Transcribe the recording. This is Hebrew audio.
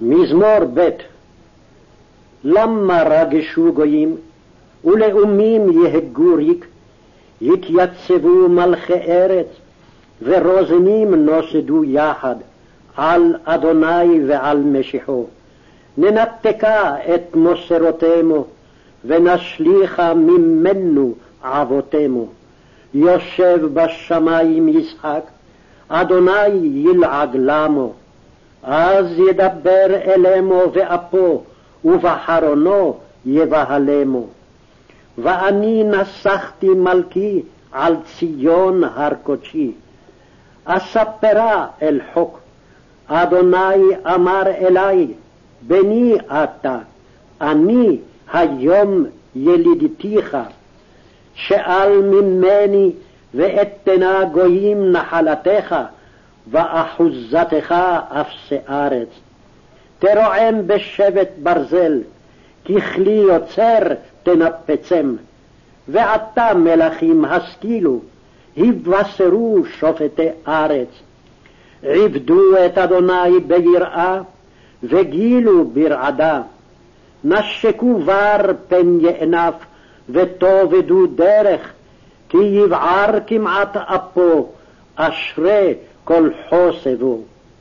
מזמור ב' למה רגשו גויים ולאומים יהגו ריק, יתייצבו מלכי ארץ ורוזנים נוסדו יחד על אדוני ועל משיחו. ננתקה את מוסרותימו ונשליכה ממנו עבותימו. יושב בשמים ישחק, אדוני ילעג למו. אז ידבר אל אמו ואפו, ובחרונו יבהלמו. ואני נסחתי מלכי על ציון הר קודשי. אספרה אל חוק, אדוני אמר אלי, בני אתה, אני היום ילידתיך. שאל ממני ואתנה גויים נחלתך, ואחוזתך אפסי ארץ. תרועם בשבט ברזל, ככלי יוצר תנפצם. ועתה מלכים השכילו, הבשרו שופטי ארץ. עבדו את אדוני ביראה, וגילו ברעדה. נשקו בר פן יאנף, ותאבדו דרך, כי יבער כמעט אפו, אשרי כל חוסבו.